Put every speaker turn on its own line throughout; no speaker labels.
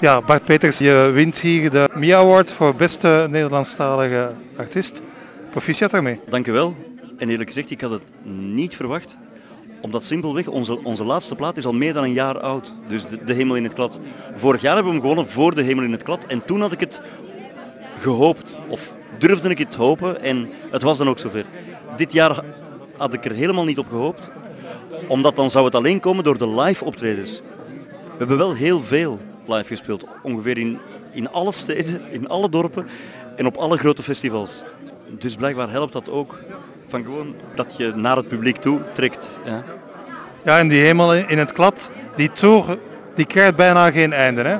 Ja, Bart Peters, je wint hier de MIA Award voor beste Nederlandstalige artiest. Proficiat daarmee.
Dank u wel. En eerlijk gezegd, ik had het niet verwacht. Omdat simpelweg, onze, onze laatste plaat is al meer dan een jaar oud. Dus de, de Hemel in het Klad. Vorig jaar hebben we hem gewonnen voor De Hemel in het Klad. En toen had ik het gehoopt. Of durfde ik het hopen. En het was dan ook zover. Dit jaar had ik er helemaal niet op gehoopt. Omdat dan zou het alleen komen door de live optredens. We hebben wel heel veel live gespeeld. Ongeveer in, in alle steden, in alle dorpen en op alle grote festivals. Dus blijkbaar helpt dat ook. Van gewoon dat je naar het publiek toe trekt. Ja.
Ja, en die hemel in het klad, die tour, die krijgt bijna geen einde. Hè?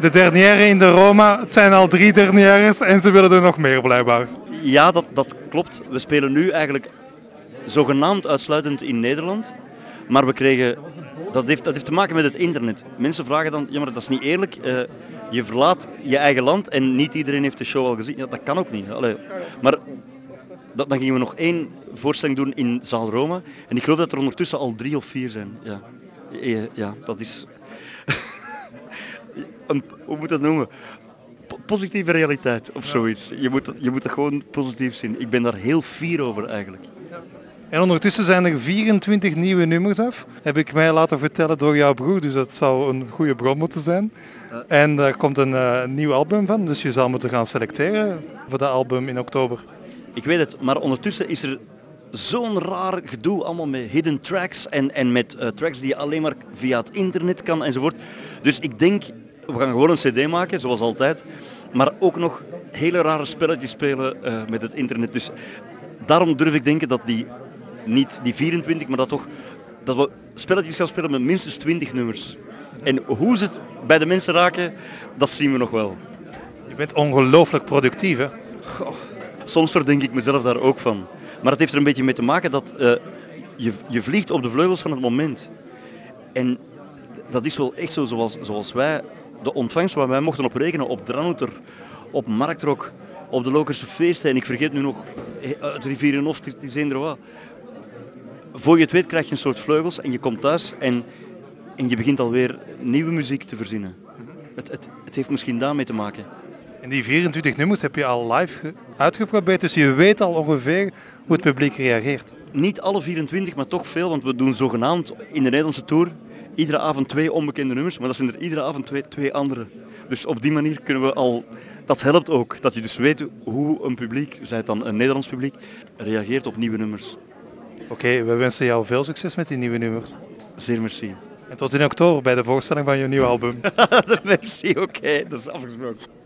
De dernière in de Roma, het zijn al drie dernières en ze willen er nog meer blijkbaar.
Ja, dat, dat klopt. We spelen nu eigenlijk zogenaamd uitsluitend in Nederland. Maar we kregen, dat heeft, dat heeft te maken met het internet. Mensen vragen dan, ja maar dat is niet eerlijk. Uh, je verlaat je eigen land en niet iedereen heeft de show al gezien. Ja, dat kan ook niet. Allee. Maar dat, dan gingen we nog één voorstelling doen in Zaal Roma. En ik geloof dat er ondertussen al drie of vier zijn. Ja, ja dat is... een, hoe moet dat noemen? positieve realiteit of zoiets. Je moet, je moet het gewoon positief zien. Ik ben daar heel fier over eigenlijk.
En ondertussen zijn er 24 nieuwe nummers af, heb ik mij laten vertellen door jouw broer, dus dat zou een goede bron moeten zijn. En er komt een uh, nieuw album van, dus je zal moeten gaan selecteren voor dat album in oktober.
Ik weet het, maar ondertussen is er zo'n raar gedoe allemaal met hidden tracks en, en met uh, tracks die je alleen maar via het internet kan enzovoort. Dus ik denk, we gaan gewoon een cd maken, zoals altijd, maar ook nog hele rare spelletjes spelen uh, met het internet. Dus daarom durf ik denken dat die, niet die 24, maar dat toch, dat we spelletjes gaan spelen met minstens 20 nummers. En hoe ze het bij de mensen raken, dat zien we nog wel.
Je bent ongelooflijk productief, hè?
Goh soms verdenk ik mezelf daar ook van. Maar het heeft er een beetje mee te maken dat uh, je, je vliegt op de vleugels van het moment. En dat is wel echt zo zoals, zoals wij, de ontvangst waar wij mochten op rekenen, op Dranouter, op Marktrok, op de Lokerse feesten. En ik vergeet nu nog uit Rivierenhof, die zijn er wat. Voor je het weet krijg je een soort vleugels en je komt thuis en, en je begint alweer nieuwe muziek te verzinnen. Het, het, het heeft misschien daarmee te maken.
En die 24 nummers heb je al live uitgeprobeerd, dus je weet al ongeveer hoe het publiek reageert.
Niet alle 24, maar toch veel, want we doen zogenaamd in de Nederlandse Tour iedere avond twee onbekende nummers, maar dat zijn er iedere avond twee, twee andere. Dus op die manier kunnen we al, dat helpt ook, dat je dus weet hoe een publiek, zij het dan een Nederlands publiek, reageert op nieuwe nummers.
Oké, we wensen jou veel succes met die nieuwe nummers.
Zeer merci.
En tot in oktober bij de voorstelling van je nieuwe album.
merci, oké, dat is afgesproken.